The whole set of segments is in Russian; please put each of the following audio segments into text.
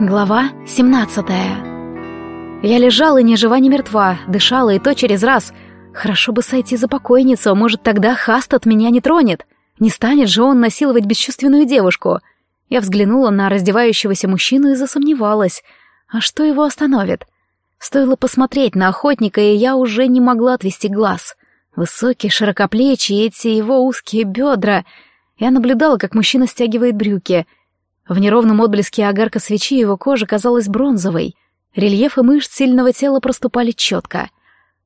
Глава 17 Я лежала ни жива, ни мертва, дышала и то через раз. Хорошо бы сойти за покойницу, может, тогда Хаст от меня не тронет. Не станет же он насиловать бесчувственную девушку. Я взглянула на раздевающегося мужчину и засомневалась. А что его остановит? Стоило посмотреть на охотника, и я уже не могла отвести глаз. Высокий, широкоплечий, эти его узкие бедра. Я наблюдала, как мужчина стягивает брюки — в неровном отблеске огарка свечи его кожа казалась бронзовой. Рельефы мышц сильного тела проступали четко.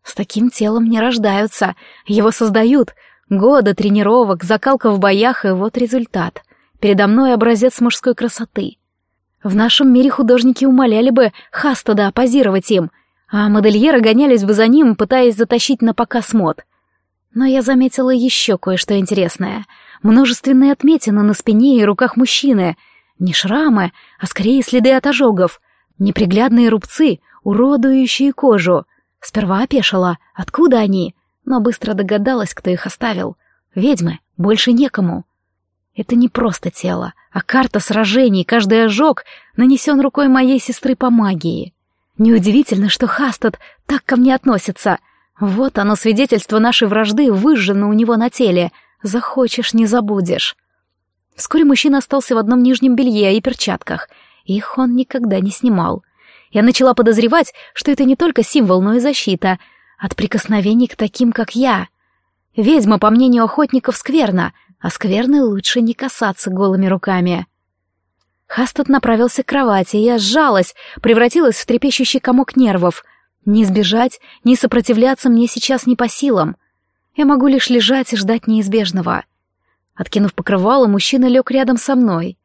С таким телом не рождаются, его создают. Годы тренировок, закалка в боях, и вот результат. Передо мной образец мужской красоты. В нашем мире художники умоляли бы Хастада позировать им, а модельеры гонялись бы за ним, пытаясь затащить на показ мод. Но я заметила еще кое-что интересное. Множественные отметины на спине и руках мужчины — не шрамы, а скорее следы от ожогов. Неприглядные рубцы, уродующие кожу. Сперва опешила, откуда они, но быстро догадалась, кто их оставил. Ведьмы, больше некому. Это не просто тело, а карта сражений, каждый ожог нанесен рукой моей сестры по магии. Неудивительно, что Хастад так ко мне относится. Вот оно свидетельство нашей вражды выжжено у него на теле. Захочешь, не забудешь. Вскоре мужчина остался в одном нижнем белье и перчатках. Их он никогда не снимал. Я начала подозревать, что это не только символ, но и защита от прикосновений к таким, как я. Ведьма, по мнению охотников, скверна, а скверной лучше не касаться голыми руками. Хастад направился к кровати, я сжалась, превратилась в трепещущий комок нервов. Не сбежать, не сопротивляться мне сейчас не по силам. Я могу лишь лежать и ждать неизбежного. Откинув покрывало, мужчина лег рядом со мной.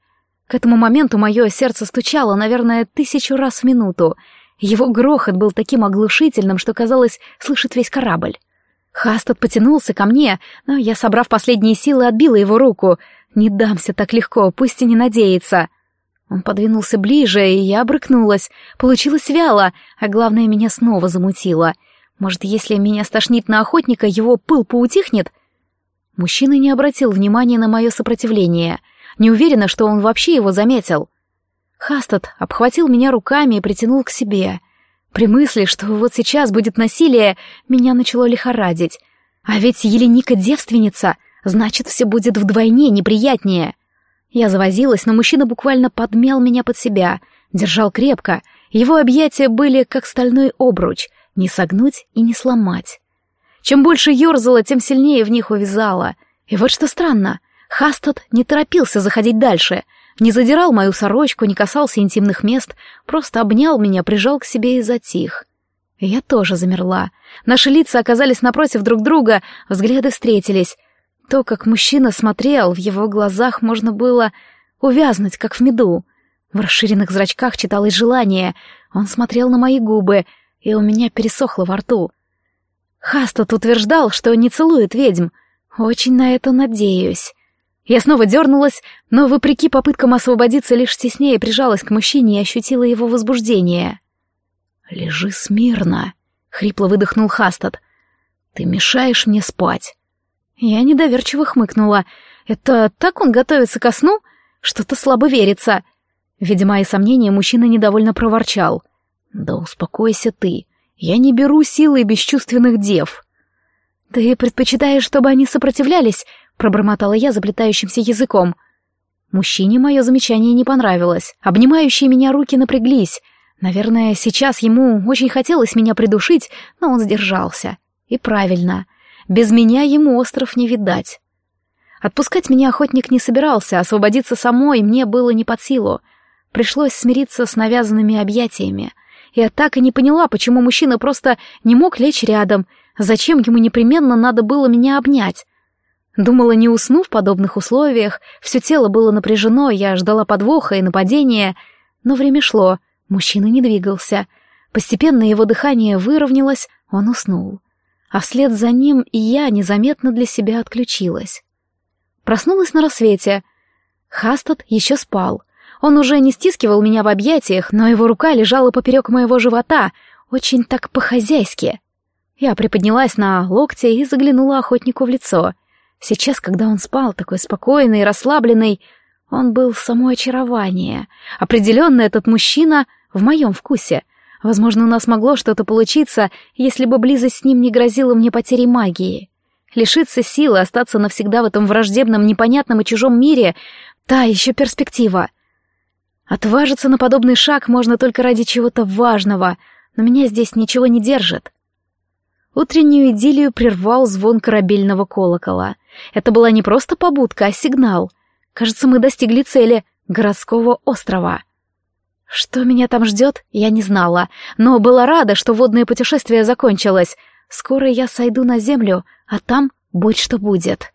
К этому моменту мое сердце стучало, наверное, тысячу раз в минуту. Его грохот был таким оглушительным, что, казалось, слышит весь корабль. Хастад потянулся ко мне, но я, собрав последние силы, отбила его руку. Не дамся так легко, пусть и не надеется. Он подвинулся ближе, и я обрыкнулась. Получилось вяло, а главное, меня снова замутило. Может, если меня стошнит на охотника, его пыл поутихнет? Мужчина не обратил внимания на мое сопротивление. Не уверена, что он вообще его заметил. Хастад обхватил меня руками и притянул к себе. При мысли, что вот сейчас будет насилие, меня начало лихорадить. А ведь Еленика девственница, значит, все будет вдвойне неприятнее. Я завозилась, но мужчина буквально подмял меня под себя, держал крепко. Его объятия были как стальной обруч, не согнуть и не сломать. Чем больше ерзала, тем сильнее в них увязала. И вот что странно, Хастад не торопился заходить дальше, не задирал мою сорочку, не касался интимных мест, просто обнял меня, прижал к себе и затих. я тоже замерла. Наши лица оказались напротив друг друга, взгляды встретились. То, как мужчина смотрел, в его глазах можно было увязнуть, как в меду. В расширенных зрачках читалось желание. Он смотрел на мои губы, и у меня пересохло во рту. Хастот утверждал, что не целует ведьм. Очень на это надеюсь. Я снова дернулась, но, вопреки попыткам освободиться, лишь теснее прижалась к мужчине и ощутила его возбуждение. «Лежи смирно», — хрипло выдохнул Хастад. «Ты мешаешь мне спать». Я недоверчиво хмыкнула. «Это так он готовится ко сну? Что-то слабо верится». Видя мои сомнения, мужчина недовольно проворчал. «Да успокойся ты. Я не беру силы бесчувственных дев. Ты предпочитаешь, чтобы они сопротивлялись? Пробормотала я заплетающимся языком. Мужчине мое замечание не понравилось. Обнимающие меня руки напряглись. Наверное, сейчас ему очень хотелось меня придушить, но он сдержался. И правильно. Без меня ему остров не видать. Отпускать меня охотник не собирался, освободиться самой мне было не под силу. Пришлось смириться с навязанными объятиями — я так и не поняла, почему мужчина просто не мог лечь рядом, зачем ему непременно надо было меня обнять. Думала, не усну в подобных условиях, все тело было напряжено, я ждала подвоха и нападения, но время шло, мужчина не двигался. Постепенно его дыхание выровнялось, он уснул. А вслед за ним и я незаметно для себя отключилась. Проснулась на рассвете. Хастад еще спал. Он уже не стискивал меня в объятиях, но его рука лежала поперек моего живота, очень так по-хозяйски. Я приподнялась на локте и заглянула охотнику в лицо. Сейчас, когда он спал, такой спокойный и расслабленный, Он был само очарование. Определенно этот мужчина в моем вкусе. Возможно, у нас могло что-то получиться, если бы близость с ним не грозила мне потерей магии. Лишиться силы, остаться навсегда в этом враждебном, непонятном и чужом мире — та еще перспектива. Отважиться на подобный шаг можно только ради чего-то важного, но меня здесь ничего не держит. Утреннюю идиллию прервал звон корабельного колокола. Это была не просто побудка, а сигнал. Кажется, мы достигли цели — городского острова. Что меня там ждет, я не знала, но была рада, что водное путешествие закончилось. Скоро я сойду на землю, а там будь что будет.